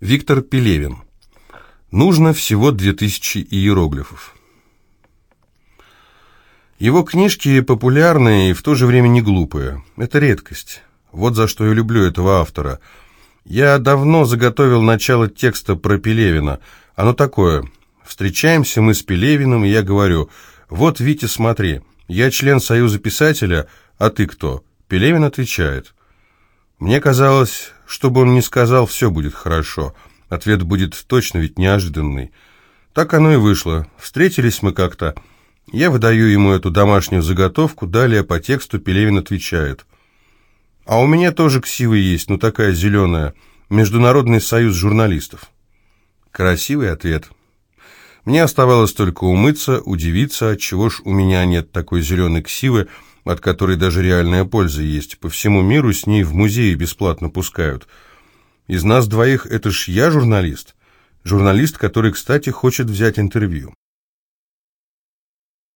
Виктор Пелевин. Нужно всего 2000 иероглифов. Его книжки популярные и в то же время не глупые. Это редкость. Вот за что я люблю этого автора. Я давно заготовил начало текста про Пелевина. Оно такое. Встречаемся мы с Пелевиным, и я говорю, «Вот, Витя, смотри, я член Союза писателя, а ты кто?» Пелевин отвечает, мне казалось, чтобы он не сказал, все будет хорошо. Ответ будет точно ведь неожиданный. Так оно и вышло. Встретились мы как-то. Я выдаю ему эту домашнюю заготовку, далее по тексту Пелевин отвечает. А у меня тоже ксива есть, ну такая зеленая. Международный союз журналистов. Красивый ответ. Мне оставалось только умыться, удивиться, отчего ж у меня нет такой зеленой ксивы, от которой даже реальная польза есть. По всему миру с ней в музее бесплатно пускают. Из нас двоих это ж я журналист. Журналист, который, кстати, хочет взять интервью.